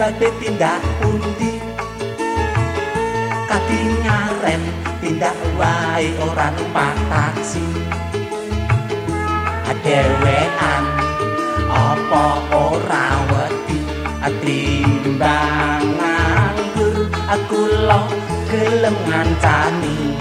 badhe tindak pundi? Kadingaren tindak wae ora numpak taksi. Adewean apa ora wedi? Atimbang nganggur aku lo gelem ngancani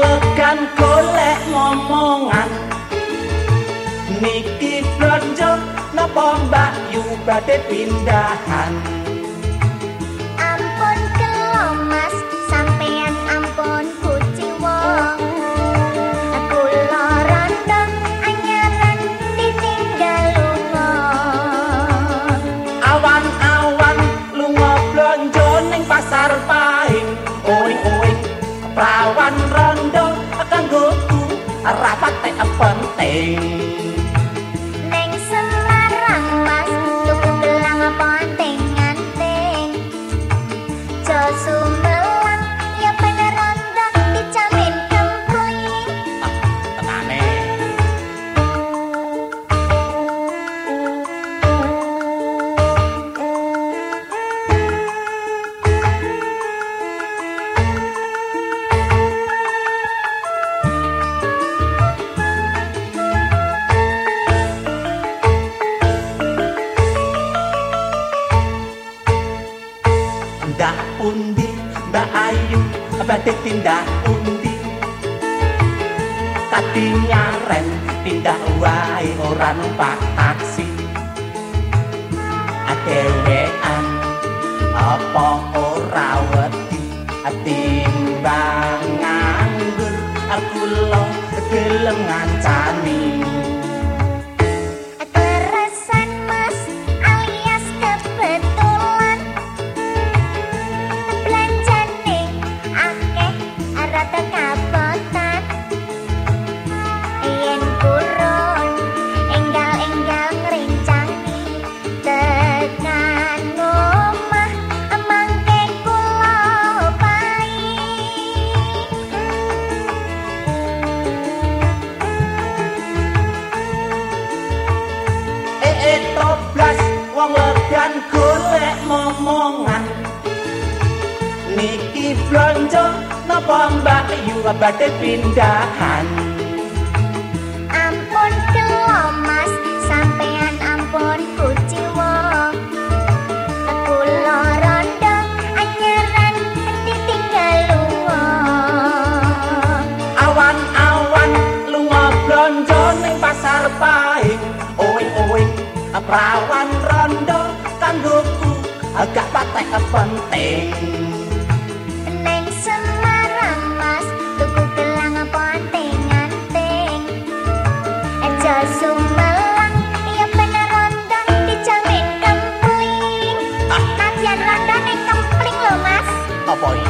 legan golek ngomongan. Niki blonjo napa mbak yu pindahan rapat teh penting neng semarang mas tuku gelang penting anting jo ndak pundi mbak ayu badhe tindak pundi katinya rem tindak wae ora numpak taksi. Adewean apa ora wedi? Atimbang nganggur aku lo gelem ngancani legan golek momongan. Niki blonjo napa mbak? Yu badhe pindahan boy.